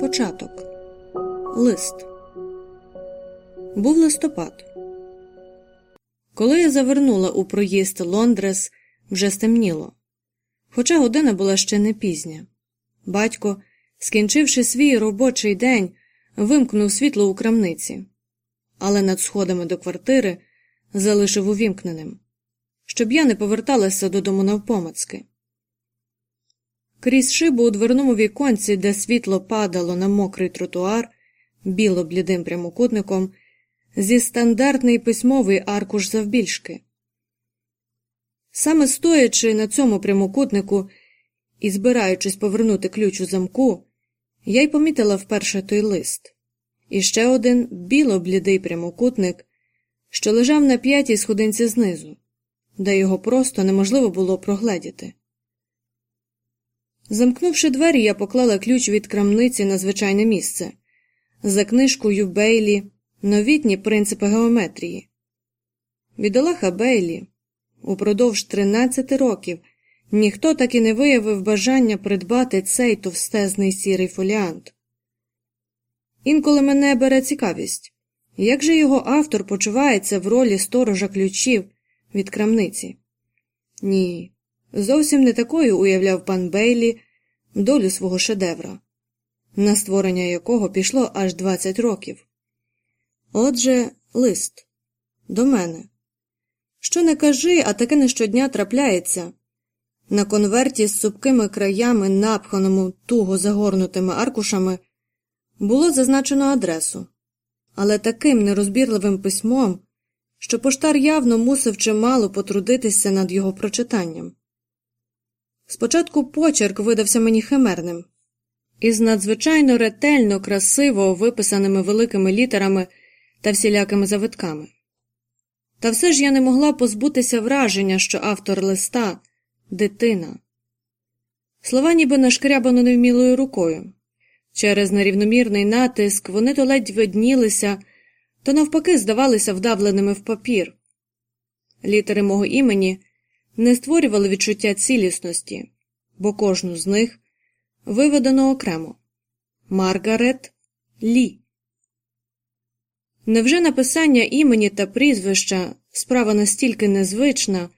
Початок Лист Був листопад. Коли я завернула у проїзд Лондрес, вже стемніло. Хоча година була ще не пізня. Батько, скінчивши свій робочий день, вимкнув світло у крамниці, але над сходами до квартири залишив увімкненим, щоб я не поверталася додому навпомацки. Крізь шибу у дверному віконці, де світло падало на мокрий тротуар, біло блідим прямокутником, зі стандартний письмовий аркуш завбільшки. Саме стоячи на цьому прямокутнику і збираючись повернути ключ у замку, я й помітила вперше той лист і ще один біло блідий прямокутник, що лежав на п'ятій сходинці знизу, де його просто неможливо було прогледіти. Замкнувши двері, я поклала ключ від крамниці на звичайне місце за книжкою Бейлі Новітні принципи геометрії. Відолаха Бейлі упродовж 13 років ніхто так і не виявив бажання придбати цей товстезний сірий фоліант. Інколи мене бере цікавість, як же його автор почувається в ролі сторожа ключів від крамниці? Ні, зовсім не такою уявляв пан Бейлі долю свого шедевра, на створення якого пішло аж 20 років. Отже, лист до мене. Що не кажи, а таке не щодня трапляється. На конверті з супкими краями, напханому туго загорнутими аркушами, було зазначено адресу, але таким нерозбірливим письмом, що поштар явно мусив чимало потрудитися над його прочитанням. Спочатку почерк видався мені химерним, із надзвичайно ретельно, красиво виписаними великими літерами та всілякими завитками. Та все ж я не могла позбутися враження, що автор листа дитина. Слова ніби нашкрябано невмілою рукою. Через нерівномірний натиск вони то ледь виднілися, то навпаки здавалися вдавленими в папір. Літери мого імені не створювали відчуття цілісності, бо кожну з них виведено окремо Маргарет Лі. Невже написання імені та прізвища справа настільки незвична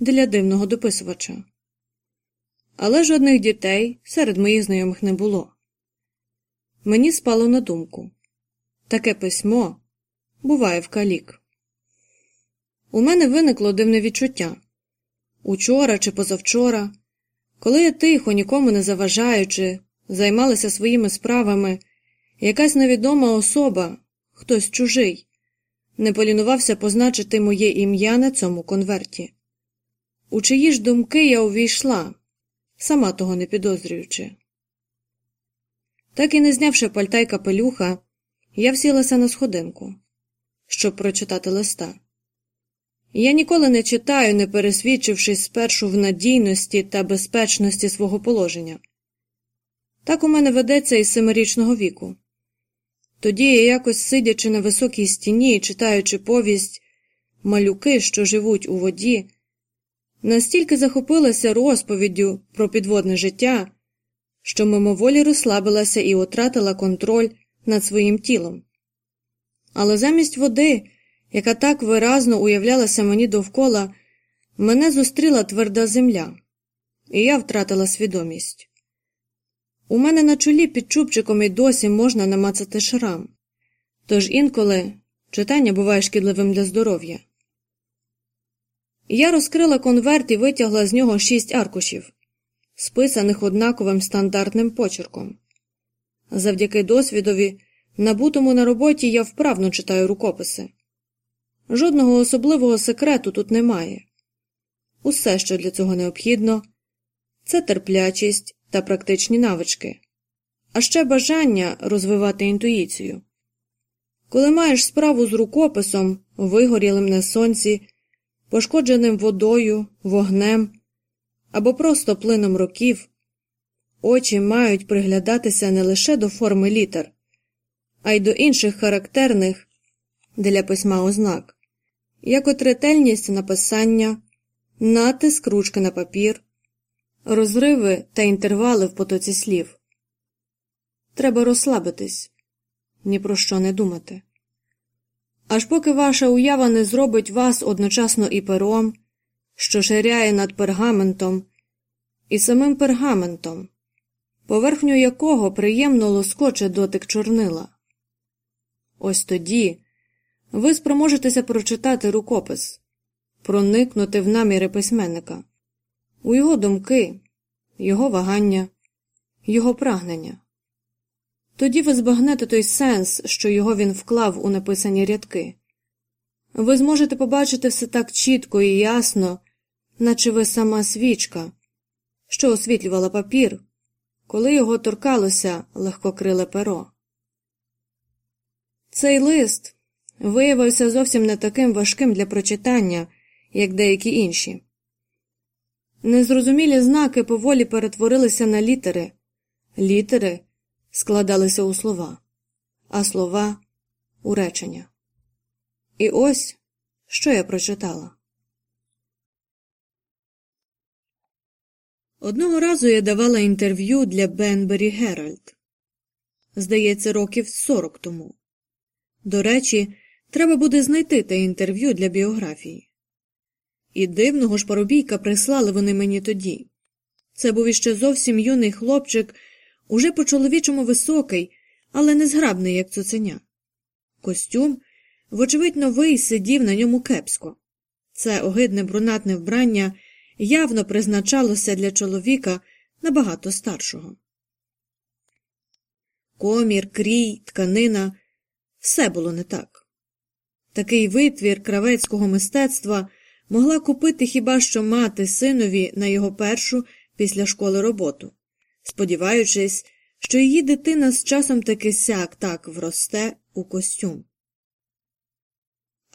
для дивного дописувача? Але жодних дітей серед моїх знайомих не було. Мені спало на думку таке письмо буває в калік. У мене виникло дивне відчуття учора чи позавчора, коли я тихо, нікому не заважаючи, займалася своїми справами, якась невідома особа хтось чужий, не полінувався позначити моє ім'я на цьому конверті. У чиї ж думки я увійшла, сама того не підозрюючи. Так і не знявши пальта й капелюха, я всілася на сходинку, щоб прочитати листа. Я ніколи не читаю, не пересвідчившись спершу в надійності та безпечності свого положення. Так у мене ведеться із семирічного віку. Тоді я якось сидячи на високій стіні і читаючи повість малюки, що живуть у воді, настільки захопилася розповіддю про підводне життя, що мимоволі розслабилася і отратила контроль над своїм тілом. Але замість води, яка так виразно уявлялася мені довкола, мене зустріла тверда земля, і я втратила свідомість. У мене на чолі під чубчиком і досі можна намацати шрам, тож інколи читання буває шкідливим для здоров'я. Я розкрила конверт і витягла з нього шість аркушів, списаних однаковим стандартним почерком. Завдяки досвідові, набутому на роботі, я вправно читаю рукописи. Жодного особливого секрету тут немає. Усе, що для цього необхідно, це терплячість та практичні навички, а ще бажання розвивати інтуїцію. Коли маєш справу з рукописом, вигорілим на сонці, пошкодженим водою, вогнем або просто плином років, очі мають приглядатися не лише до форми літер, а й до інших характерних для письма ознак, як от ретельність написання, натиск ручки на папір, розриви та інтервали в потоці слів. Треба розслабитись, ні про що не думати. Аж поки ваша уява не зробить вас одночасно і пером, що ширяє над пергаментом, і самим пергаментом, поверхню якого приємно лоскоче дотик чорнила. Ось тоді ви спроможетеся прочитати рукопис, проникнути в наміри письменника, у його думки, його вагання, його прагнення. Тоді ви збагнете той сенс, що його він вклав у написані рядки. Ви зможете побачити все так чітко і ясно, наче ви сама свічка, що освітлювала папір, коли його торкалося легкокриле перо. Цей лист виявився зовсім не таким важким для прочитання, як деякі інші. Незрозумілі знаки поволі перетворилися на літери, літери складалися у слова, а слова у речення. І ось що я прочитала. Одного разу я давала інтерв'ю для Бенбері Геральд. Здається, років сорок тому. До речі, треба буде знайти те інтерв'ю для біографії. І дивного ж парубійка прислали вони мені тоді. Це був іще зовсім юний хлопчик, уже по чоловічому високий, але не зграбний, як цуценя. Костюм, вочевидь, новий сидів на ньому кепсько. Це огидне брунатне вбрання явно призначалося для чоловіка набагато старшого. Комір, крій, тканина все було не так. Такий витвір кравецького мистецтва могла купити хіба що мати синові на його першу після школи роботу, сподіваючись, що її дитина з часом таки сяк так вросте у костюм.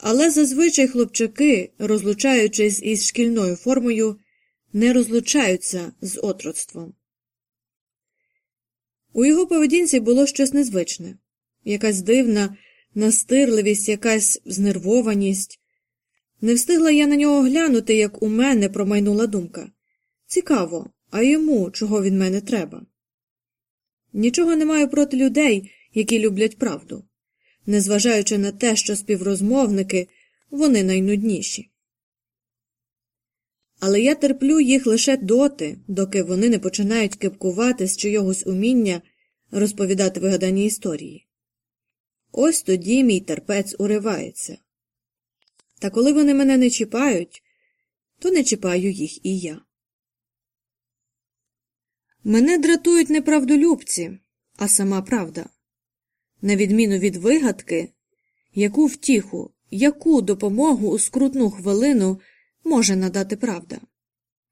Але зазвичай хлопчаки, розлучаючись із шкільною формою, не розлучаються з отроцтвом. У його поведінці було щось незвичне, якась дивна настирливість, якась знервованість. Не встигла я на нього глянути, як у мене промайнула думка. Цікаво, а йому чого від мене треба? Нічого не маю проти людей, які люблять правду незважаючи на те, що співрозмовники вони найнудніші. Але я терплю їх лише доти, доки вони не починають кипкувати з чийогось уміння розповідати вигадані історії. Ось тоді мій терпець уривається. Та коли вони мене не чіпають, то не чіпаю їх і я. Мене дратують не правдолюбці, а сама правда на відміну від вигадки, яку втіху, яку допомогу у скрутну хвилину може надати правда?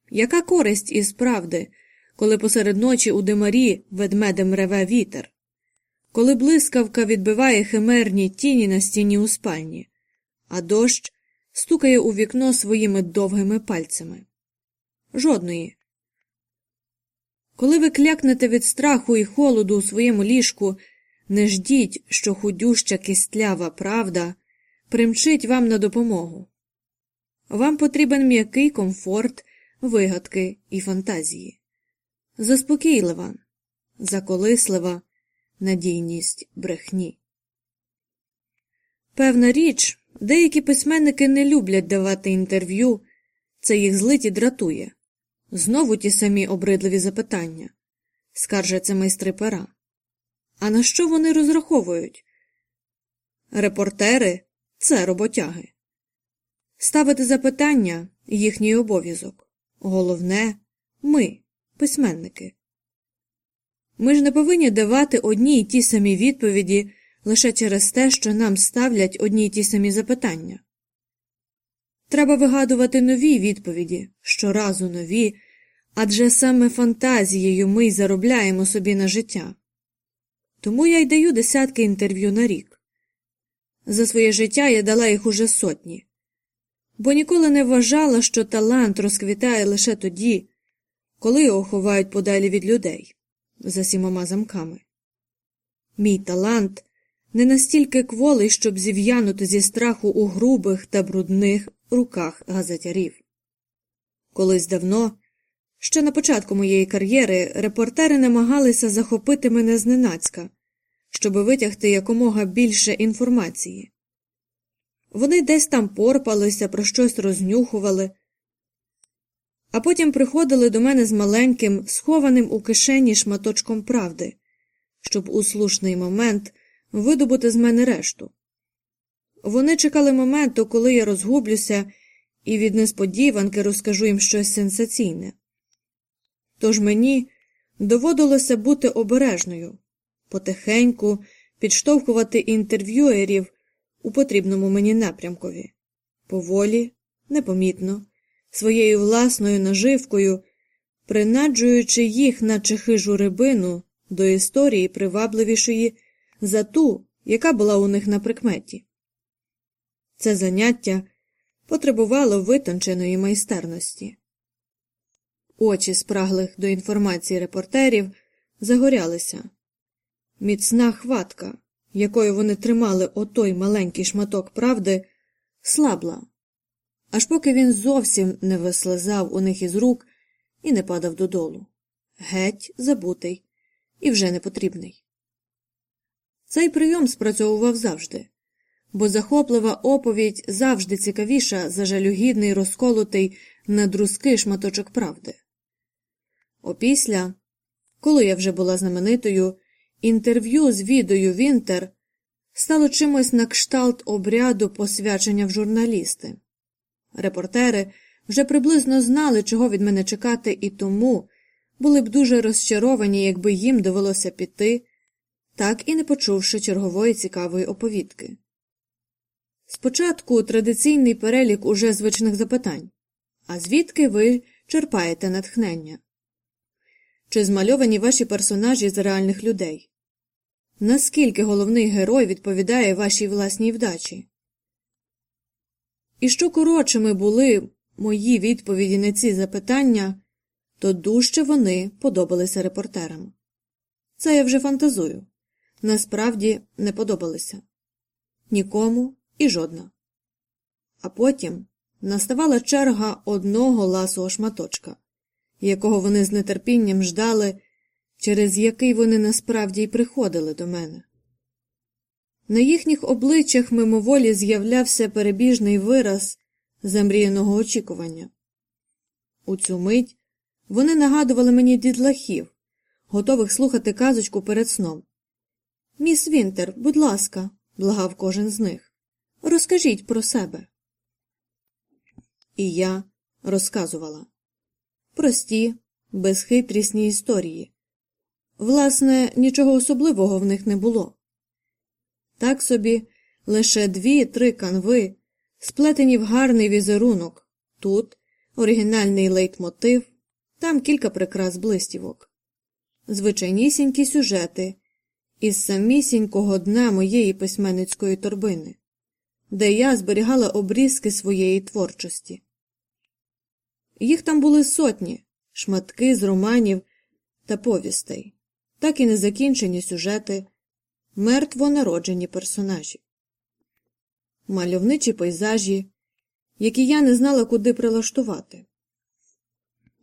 Яка користь із правди, коли посеред ночі у димарі ведмедем реве вітер, коли блискавка відбиває химерні тіні на стіні у спальні, а дощ стукає у вікно своїми довгими пальцями? Жодної. Коли ви клякнете від страху і холоду у своєму ліжку не ждіть, що худюща кістлява правда примчить вам на допомогу. Вам потрібен м'який комфорт, вигадки і фантазії, заспокійлива, заколислива надійність брехні. Певна річ, деякі письменники не люблять давати інтерв'ю, це їх злить і дратує. Знову ті самі обридливі запитання, скаржаться майстри пера. А на що вони розраховують? Репортери це роботяги. Ставити запитання їхній обов'язок. Головне ми, письменники. Ми ж не повинні давати одні й ті самі відповіді лише через те, що нам ставлять одні й ті самі запитання. Треба вигадувати нові відповіді, щоразу нові, адже саме фантазією ми й заробляємо собі на життя. Тому я й даю десятки інтерв'ю на рік. За своє життя я дала їх уже сотні, бо ніколи не вважала, що талант розквітає лише тоді, коли його ховають подалі від людей за сімома замками. Мій талант не настільки кволий, щоб зів'янути зі страху у грубих та брудних руках газетярів. Колись давно, ще на початку моєї кар'єри, репортери намагалися захопити мене зненацька, щоб витягти якомога більше інформації. Вони десь там порпалися, про щось рознюхували, а потім приходили до мене з маленьким, схованим у кишені шматочком правди, щоб у слушний момент видобути з мене решту. Вони чекали моменту, коли я розгублюся і від несподіванки розкажу їм щось сенсаційне. Тож мені доводилося бути обережною, потихеньку підштовхувати інтерв'юерів у потрібному мені напрямкові, поволі, непомітно, своєю власною наживкою, принаджуючи їх, наче хижу рибину, до історії привабливішої за ту, яка була у них на прикметі. Це заняття потребувало витонченої майстерності. Очі спраглих до інформації репортерів загорялися. Міцна хватка, якою вони тримали отой маленький шматок правди, слабла, аж поки він зовсім не вислизав у них із рук і не падав додолу. Геть забутий і вже не потрібний. Цей прийом спрацьовував завжди, бо захоплива оповідь завжди цікавіша за жалюгідний розколотий на друзки шматочок правди. Опісля, коли я вже була знаменитою, інтерв'ю з відою Вінтер стало чимось на кшталт обряду посвячення в журналісти. Репортери вже приблизно знали, чого від мене чекати, і тому були б дуже розчаровані, якби їм довелося піти, так і не почувши чергової цікавої оповідки. Спочатку традиційний перелік уже звичних запитань а звідки ви черпаєте натхнення? Чи змальовані ваші персонажі з реальних людей? Наскільки головний герой відповідає вашій власній вдачі? І що коротшими були мої відповіді на ці запитання, то дужче вони подобалися репортерам. Це я вже фантазую. Насправді не подобалися нікому і жодна. А потім наставала черга одного ласого шматочка, якого вони з нетерпінням ждали, через який вони насправді й приходили до мене. На їхніх обличчях мимоволі з'являвся перебіжний вираз замріяного очікування. У цю мить вони нагадували мені дідлахів, готових слухати казочку перед сном. Міс Вінтер, будь ласка, благав кожен з них, розкажіть про себе. І я розказувала прості, безхитрісні історії. Власне, нічого особливого в них не було. Так собі лише дві-три канви, сплетені в гарний візерунок, тут оригінальний лейтмотив, там кілька прикрас блистівок, звичайнісінькі сюжети із самісінького дна моєї письменницької торбини, де я зберігала обрізки своєї творчості. Їх там були сотні, шматки з романів та повістей, так і незакінчені сюжети, мертво народжені персонажі, мальовничі пейзажі, які я не знала, куди прилаштувати.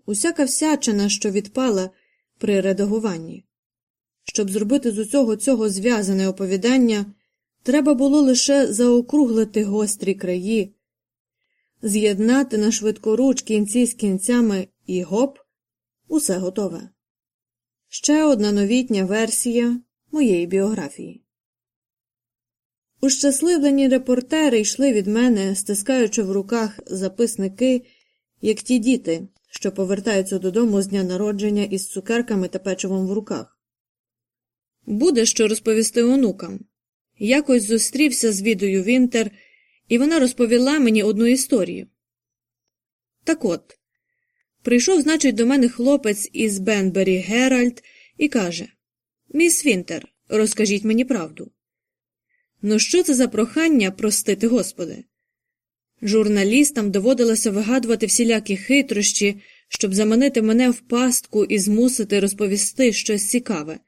Усяка всячина, що відпала при редагуванні. Щоб зробити з усього цього зв'язане оповідання, треба було лише заокруглити гострі краї з'єднати на швидкоруч кінці з кінцями і гоп, усе готове. Ще одна новітня версія моєї біографії. Ущасливлені репортери йшли від мене, стискаючи в руках записники, як ті діти, що повертаються додому з дня народження із цукерками та печивом в руках. Буде що розповісти онукам. Якось зустрівся з Відою Вінтер і вона розповіла мені одну історію. Так от, прийшов, значить, до мене хлопець із Бенбері Геральт і каже Міс Вінтер, розкажіть мені правду. Ну, що це за прохання простити Господи? Журналістам доводилося вигадувати всілякі хитрощі, щоб заманити мене в пастку і змусити розповісти щось цікаве,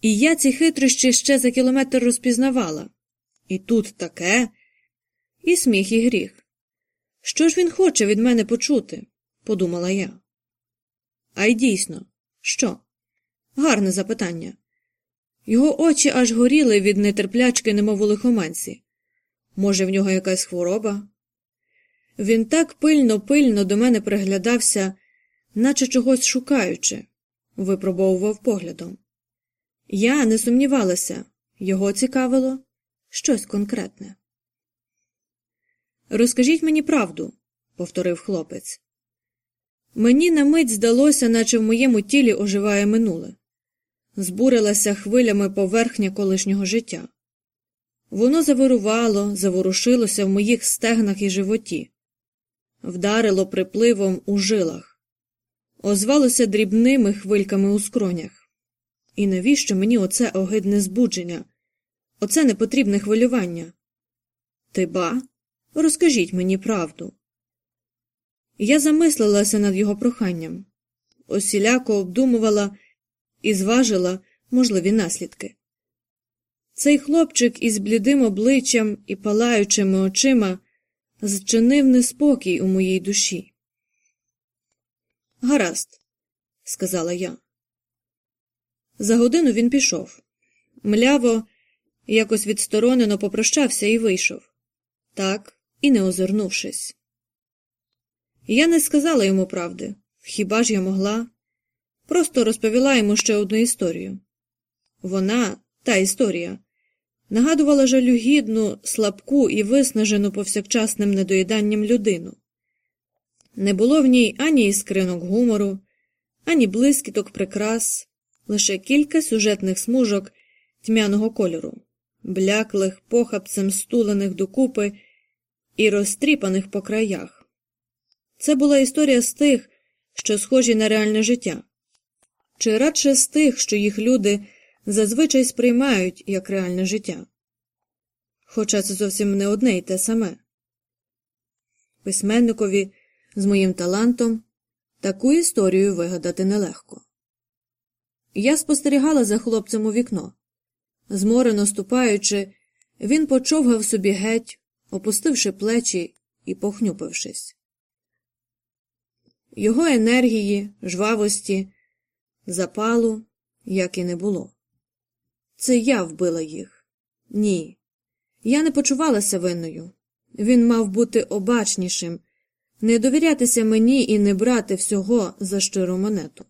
І я ці хитрощі ще за кілометр розпізнавала. І тут таке, і сміх, і гріх. Що ж він хоче від мене почути? подумала я. А й дійсно, що? Гарне запитання. Його очі аж горіли від нетерплячки, немов у лихоманці. Може, в нього якась хвороба? Він так пильно, пильно до мене приглядався, наче чогось шукаючи, випробовував поглядом. Я не сумнівалася, його цікавило щось конкретне. Розкажіть мені правду, повторив хлопець. Мені на мить здалося, наче в моєму тілі оживає минуле, збурилася хвилями поверхня колишнього життя. Воно завирувало, заворушилося в моїх стегнах і животі, вдарило припливом у жилах, озвалося дрібними хвильками у скронях. І навіщо мені оце огидне збудження, оце непотрібне хвилювання? Ти ба, розкажіть мені правду. Я замислилася над його проханням, осіляко обдумувала і зважила можливі наслідки. Цей хлопчик із блідим обличчям і палаючими очима зчинив неспокій у моїй душі. Гаразд, сказала я. За годину він пішов. Мляво, якось відсторонено попрощався і вийшов. Так, і не озирнувшись. Я не сказала йому правди, хіба ж я могла? Просто розповіла йому ще одну історію. Вона, та історія, нагадувала жалюгідну, слабку і виснажену повсякчасним недоїданням людину. Не було в ній ані іскринок гумору, ані блискіток прикрас, лише кілька сюжетних смужок тьмяного кольору, бляклих, похапцем стулених докупи і розтріпаних по краях. Це була історія з тих, що схожі на реальне життя, чи радше з тих, що їх люди зазвичай сприймають як реальне життя. Хоча це зовсім не одне й те саме. Письменникові з моїм талантом таку історію вигадати нелегко. Я спостерігала за хлопцем у вікно. Зморено ступаючи, він почовгав собі геть, опустивши плечі і похнюпившись. Його енергії, жвавості, запалу, як і не було. Це я вбила їх. Ні. Я не почувалася винною. Він мав бути обачнішим, не довірятися мені і не брати всього за щиру монету.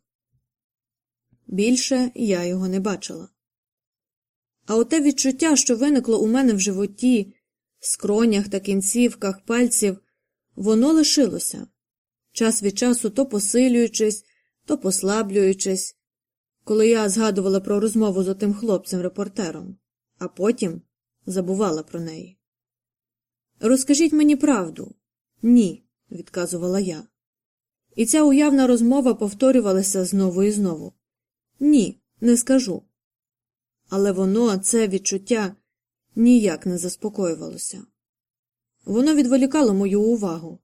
Більше я його не бачила. А оте відчуття, що виникло у мене в животі, скронях та кінцівках пальців, воно лишилося, час від часу то посилюючись, то послаблюючись, коли я згадувала про розмову з отим хлопцем репортером, а потім забувала про неї. Розкажіть мені правду. Ні, відказувала я. І ця уявна розмова повторювалася знову і знову. Ні, не скажу. Але воно, це відчуття, ніяк не заспокоювалося. Воно відволікало мою увагу.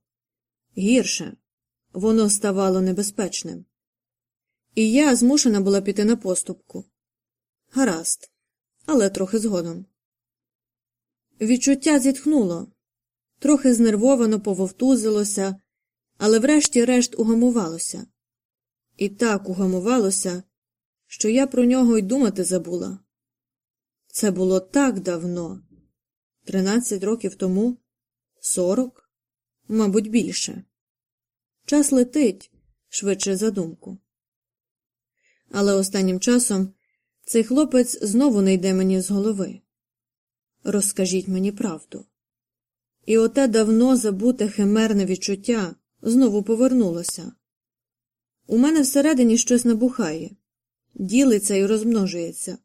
Гірше, воно ставало небезпечним. І я змушена була піти на поступку. Гаразд, але трохи згодом. Відчуття зітхнуло, трохи знервовано пововтузилося, але врешті-решт угамувалося. І так угамувалося, що я про нього й думати забула. Це було так давно, тринадцять років тому, сорок, мабуть, більше. Час летить швидше за думку. Але останнім часом цей хлопець знову не йде мені з голови. Розкажіть мені правду. І оте давно забуте химерне відчуття знову повернулося. У мене всередині щось набухає, ділиться і розмножується.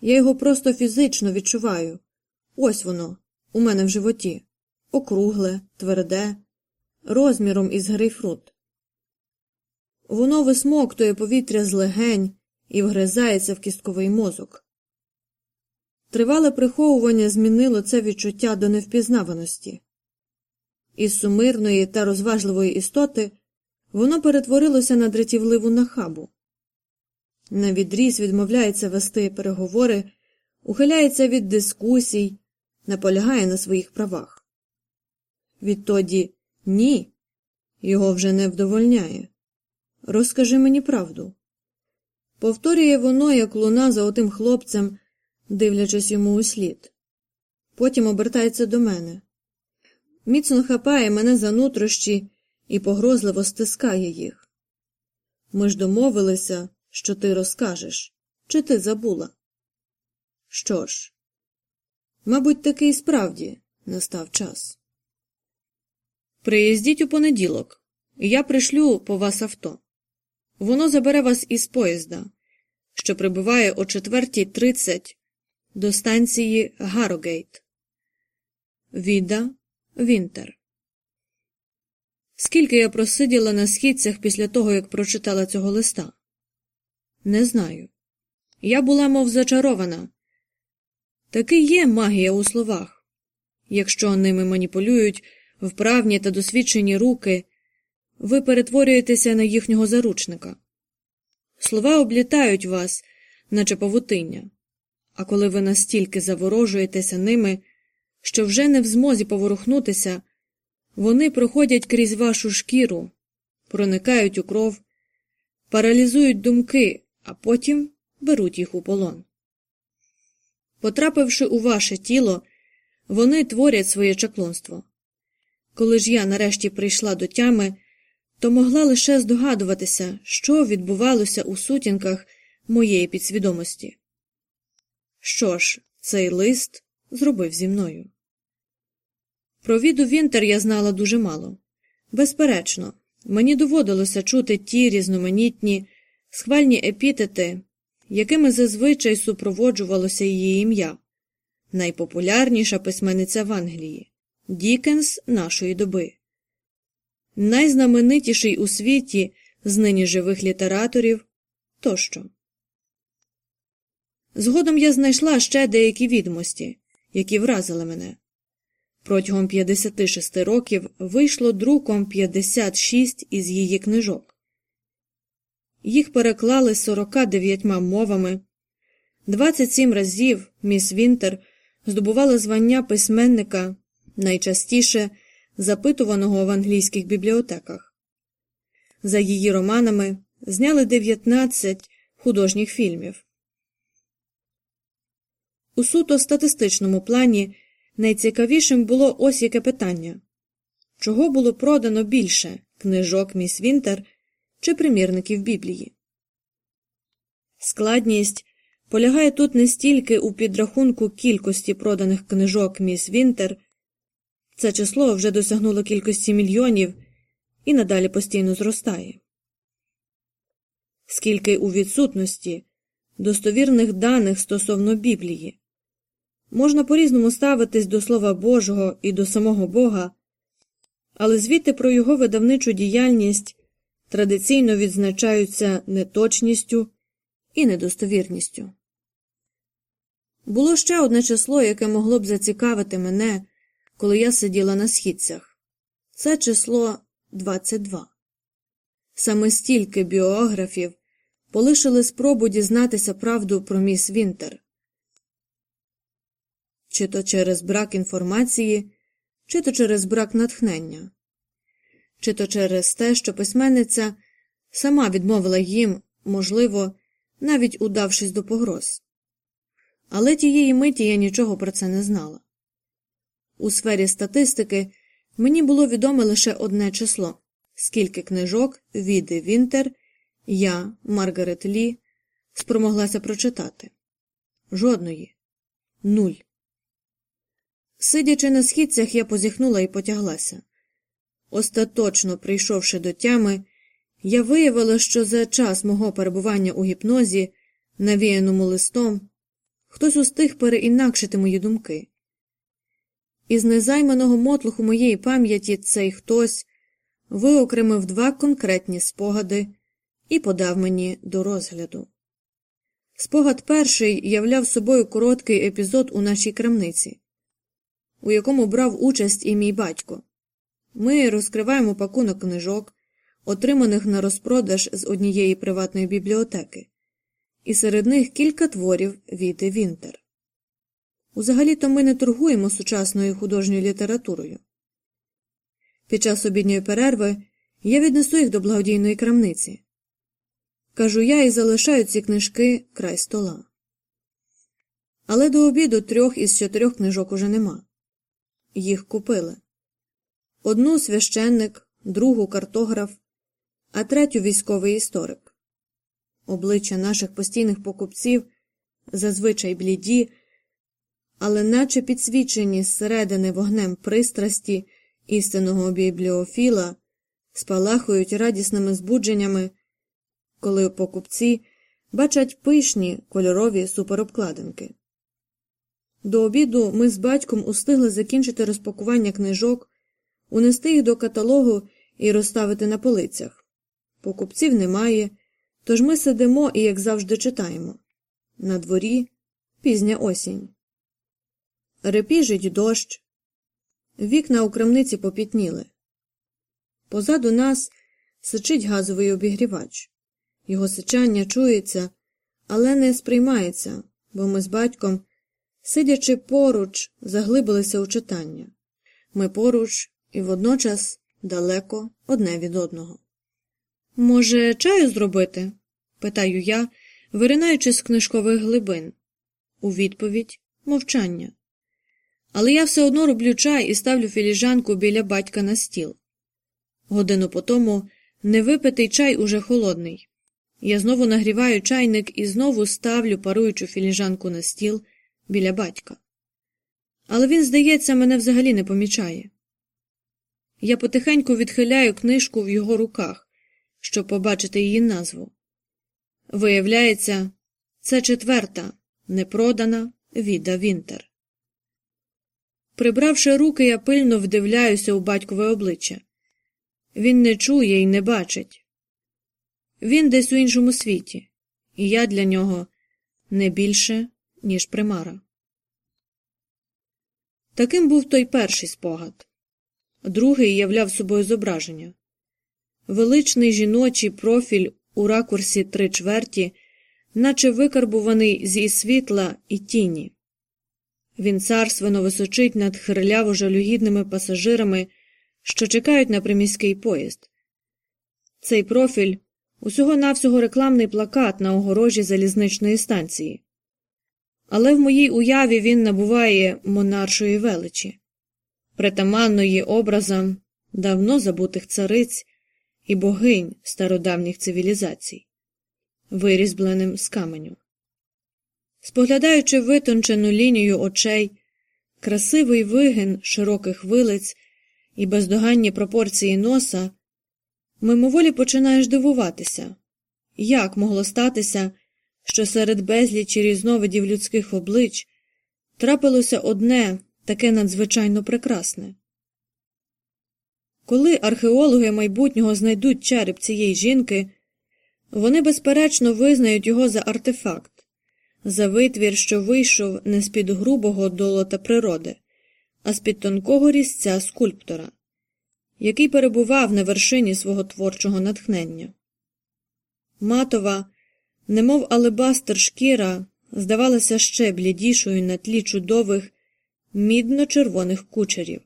Я його просто фізично відчуваю. Ось воно, у мене в животі, округле, тверде, розміром із грейпфрут. Воно висмоктує повітря з легень і вгризається в кістковий мозок. Тривале приховування змінило це відчуття до невпізнаваності. Із сумирної та розважливої істоти воно перетворилося на дратівливу нахабу. На відріз відмовляється вести переговори, ухиляється від дискусій, наполягає на своїх правах. Відтоді ні, його вже не вдовольняє. Розкажи мені правду. Повторює воно, як луна за отим хлопцем, дивлячись йому у слід. Потім обертається до мене. Міцно хапає мене за нутрощі і погрозливо стискає їх. Ми ж домовилися, що ти розкажеш, чи ти забула? Що ж, мабуть, таки і справді настав час. Приїздіть у понеділок, я пришлю по вас авто. Воно забере вас із поїзда, що прибуває о 4.30 до станції Гарогейт. Віда Вінтер. Скільки я просиділа на східцях після того, як прочитала цього листа? Не знаю. Я була, мов зачарована. Таки є магія у словах. Якщо ними маніпулюють вправні та досвідчені руки, ви перетворюєтеся на їхнього заручника. Слова облітають вас, наче павутиння, а коли ви настільки заворожуєтеся ними, що вже не в змозі поворухнутися, вони проходять крізь вашу шкіру, проникають у кров, паралізують думки, а потім беруть їх у полон. Потрапивши у ваше тіло, вони творять своє чаклунство. Коли ж я нарешті прийшла до тями, то могла лише здогадуватися, що відбувалося у сутінках моєї підсвідомості. Що ж, цей лист зробив зі мною. Про віду Вінтер я знала дуже мало. Безперечно, мені доводилося чути ті різноманітні, схвальні епітети, якими зазвичай супроводжувалося її ім'я, найпопулярніша письменниця в Англії Дікенс нашої доби, найзнаменитіший у світі з нині живих літераторів тощо. Згодом я знайшла ще деякі відомості, які вразили мене. Протягом 56 років вийшло друком 56 із її книжок. Їх переклали 49 мовами. 27 разів міс Вінтер здобувала звання письменника найчастіше запитуваного в англійських бібліотеках. За її романами зняли 19 художніх фільмів. У суто статистичному плані найцікавішим було ось яке питання чого було продано більше книжок міс Вінтер чи примірників Біблії? Складність полягає тут не стільки у підрахунку кількості проданих книжок міс Вінтер, це число вже досягнуло кількості мільйонів і надалі постійно зростає, скільки у відсутності достовірних даних стосовно Біблії. Можна по різному ставитись до Слова Божого і до самого Бога, але звіти про його видавничу діяльність традиційно відзначаються неточністю і недостовірністю. Було ще одне число, яке могло б зацікавити мене, коли я сиділа на східцях це число 22. Саме стільки біографів полишили спробу дізнатися правду про міс Вінтер чи то через брак інформації, чи то через брак натхнення, чи то через те, що письменниця сама відмовила їм, можливо, навіть удавшись до погроз. Але тієї миті я нічого про це не знала. У сфері статистики мені було відоме лише одне число скільки книжок Віди Вінтер, я, Маргарет Лі, спромоглася прочитати. Жодної. Нуль. Сидячи на східцях, я позіхнула і потяглася. Остаточно прийшовши до тями, я виявила, що за час мого перебування у гіпнозі, навіяному листом, хтось устиг переінакшити мої думки. Із незайманого мотлуху моєї пам'яті цей хтось виокремив два конкретні спогади і подав мені до розгляду. Спогад перший являв собою короткий епізод у нашій крамниці у якому брав участь і мій батько. Ми розкриваємо пакунок книжок, отриманих на розпродаж з однієї приватної бібліотеки, і серед них кілька творів Віти Вінтер. Узагалі-то ми не торгуємо сучасною художньою літературою. Під час обідньої перерви я віднесу їх до благодійної крамниці. Кажу я і залишаю ці книжки край стола. Але до обіду трьох із чотирьох книжок уже нема. Їх купили одну священник, другу картограф, а третю військовий історик. Обличчя наших постійних покупців зазвичай бліді, але наче підсвічені зсередини вогнем пристрасті істинного бібліофіла, спалахують радісними збудженнями, коли покупці бачать пишні кольорові суперобкладинки. До обіду ми з батьком устигли закінчити розпакування книжок, унести їх до каталогу і розставити на полицях. Покупців немає, тож ми сидимо і, як завжди, читаємо. На дворі пізня осінь. Репіжить дощ. Вікна у крамниці попітніли. Позаду нас сичить газовий обігрівач. Його сичання чується, але не сприймається, бо ми з батьком, сидячи поруч, заглибилися у читання. Ми поруч і водночас далеко одне від одного. Може, чаю зробити? питаю я, виринаючи з книжкових глибин. У відповідь мовчання. Але я все одно роблю чай і ставлю філіжанку біля батька на стіл. Годину по тому невипитий чай уже холодний. Я знову нагріваю чайник і знову ставлю паруючу філіжанку на стіл біля батька. Але він, здається, мене взагалі не помічає. Я потихеньку відхиляю книжку в його руках, щоб побачити її назву. Виявляється, це четверта, непродана Віда Вінтер. Прибравши руки, я пильно вдивляюся у батькове обличчя. Він не чує і не бачить. Він десь у іншому світі, і я для нього не більше, ніж примара. Таким був той перший спогад. Другий являв собою зображення величний жіночий профіль у ракурсі три чверті, наче викарбуваний зі світла і тіні. Він царственно височить над хирляво жалюгідними пасажирами, що чекають на приміський поїзд. Цей профіль усього навсього рекламний плакат на огорожі залізничної станції. Але в моїй уяві він набуває монаршої величі, притаманної образам давно забутих цариць і богинь стародавніх цивілізацій, вирізбленим з каменю. Споглядаючи витончену лінію очей, красивий вигин широких вилиць і бездоганні пропорції носа, мимоволі починаєш дивуватися, як могло статися, що серед безлічі різновидів людських облич трапилося одне таке надзвичайно прекрасне. Коли археологи майбутнього знайдуть череп цієї жінки, вони безперечно визнають його за артефакт за витвір, що вийшов не з під грубого долота природи, а з під тонкого різця скульптора, який перебував на вершині свого творчого натхнення. Матова, немов алебастер шкіра, здавалася ще блідішою на тлі чудових мідно-червоних кучерів.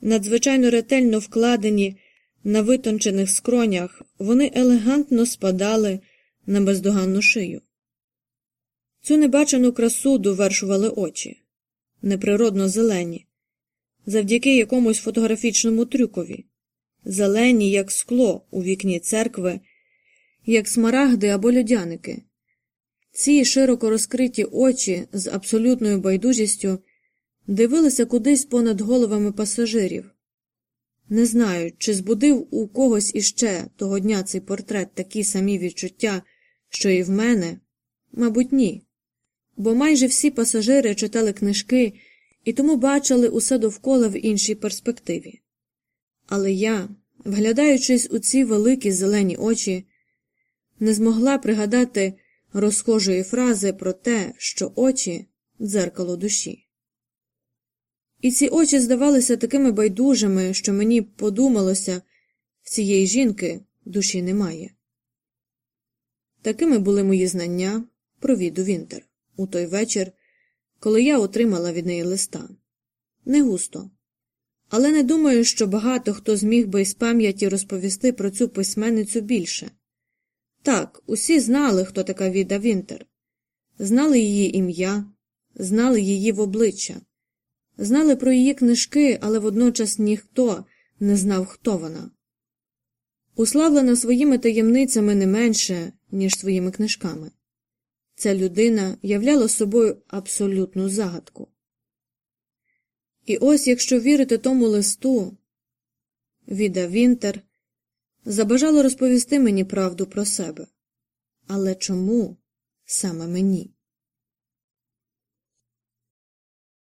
Надзвичайно ретельно вкладені на витончених скронях, вони елегантно спадали на бездоганну шию. Цю небачену красу довершували очі, неприродно зелені, завдяки якомусь фотографічному трюкові, зелені, як скло у вікні церкви, як смарагди або льодяники. Ці широко розкриті очі з абсолютною байдужістю дивилися кудись понад головами пасажирів. Не знаю, чи збудив у когось іще того дня цей портрет такі самі відчуття, що і в мене, мабуть, ні бо майже всі пасажири читали книжки і тому бачили усе довкола в іншій перспективі. Але я, вглядаючись у ці великі зелені очі, не змогла пригадати розхожої фрази про те, що очі дзеркало душі. І ці очі здавалися такими байдужими, що мені подумалося в цієї жінки душі немає. Такими були мої знання про Віду Вінтер у той вечір, коли я отримала від неї листа. Не густо. Але не думаю, що багато хто зміг би із пам'яті розповісти про цю письменницю більше. Так, усі знали, хто така Віда Вінтер, знали її ім'я, знали її в обличчя, знали про її книжки, але водночас ніхто не знав, хто вона. Уславлена своїми таємницями не менше, ніж своїми книжками. Ця людина являла собою абсолютну загадку. І ось, якщо вірити тому листу, Віда Вінтер забажало розповісти мені правду про себе. Але чому саме мені?